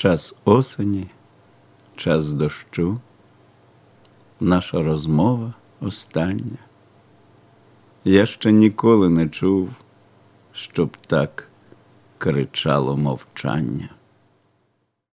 Час осені, час дощу, наша розмова остання. Я ще ніколи не чув, щоб так кричало мовчання.